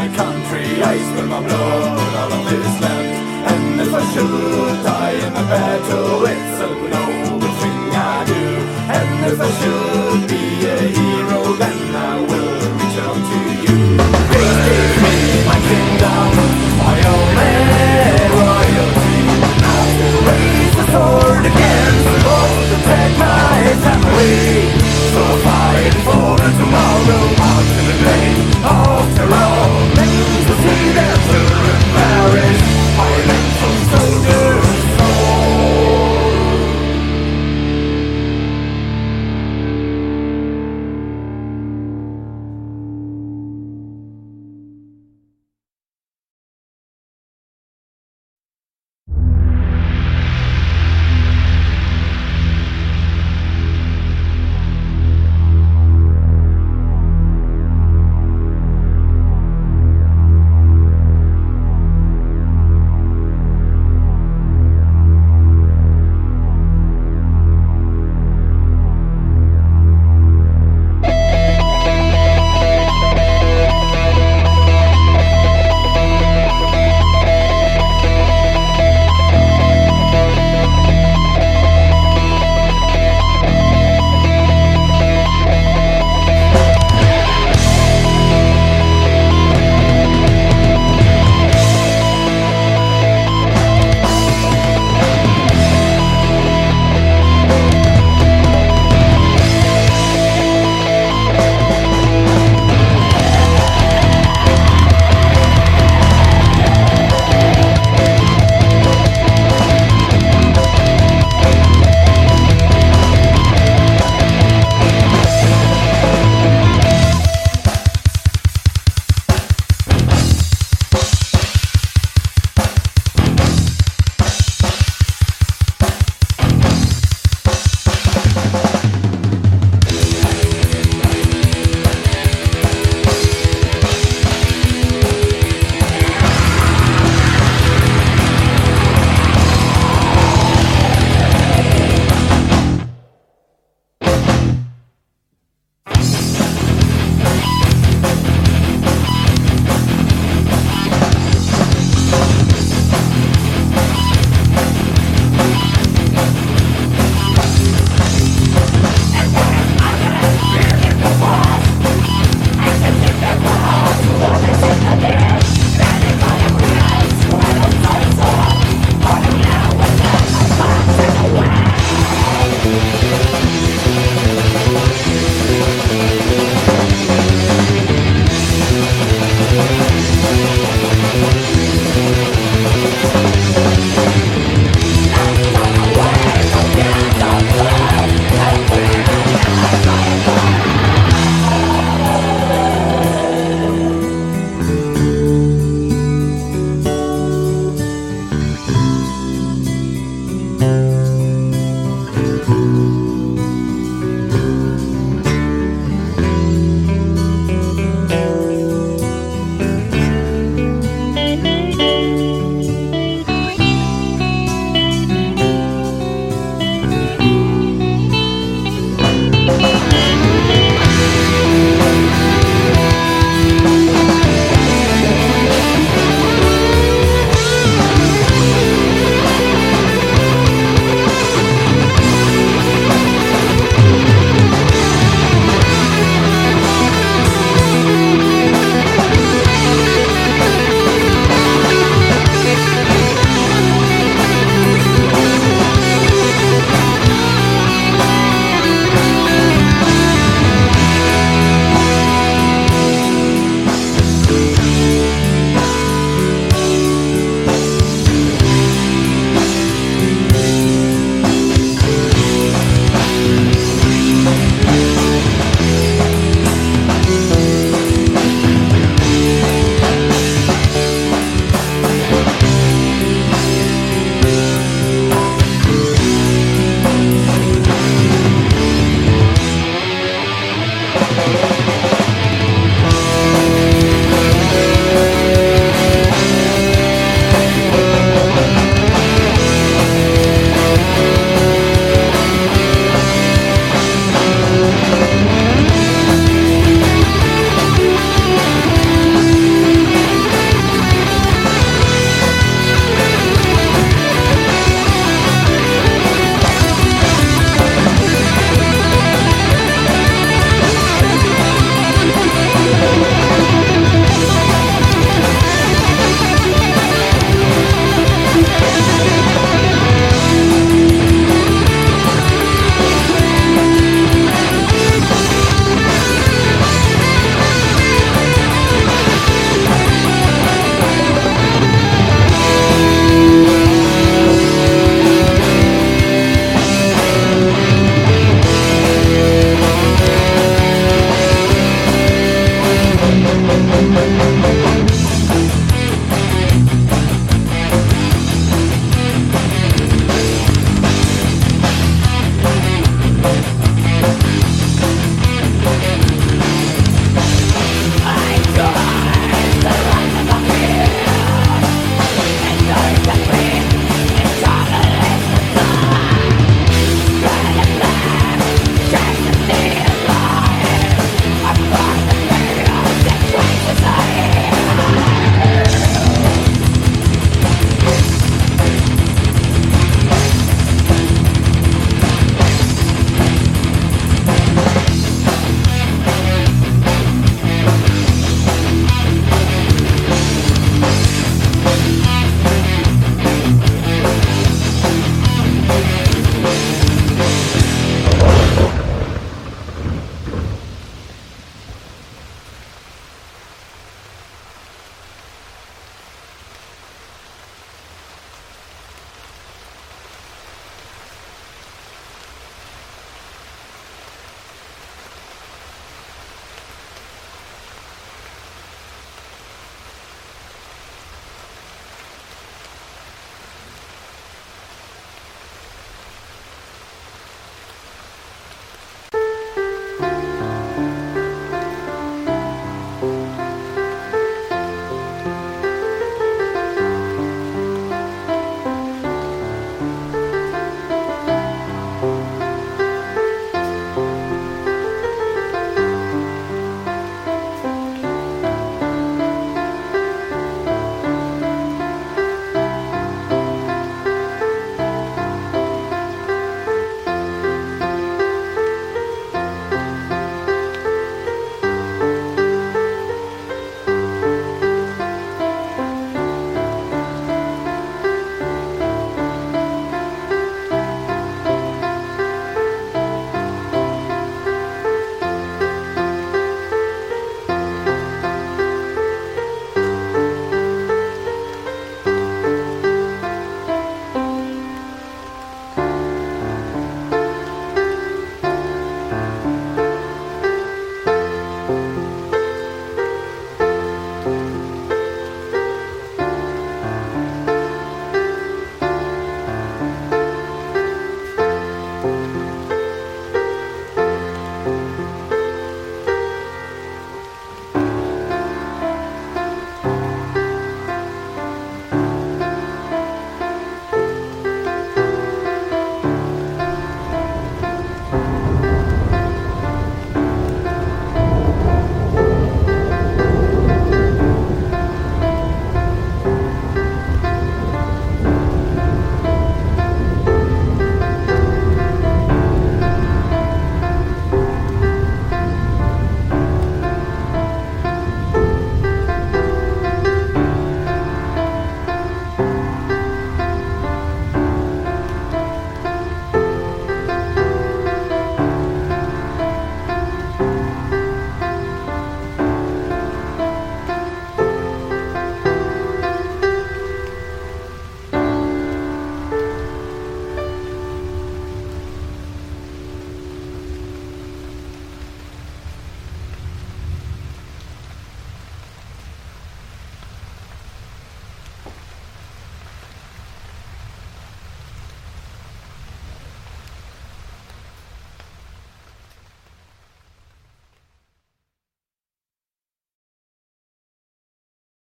my country, I spill my blood all on this land. And if I should die in the battle, it's a noble thing I do. And if I should be a hero, then I will return to you. Please give my kingdom, my only royalty. I will raise the sword against the law to protect my family.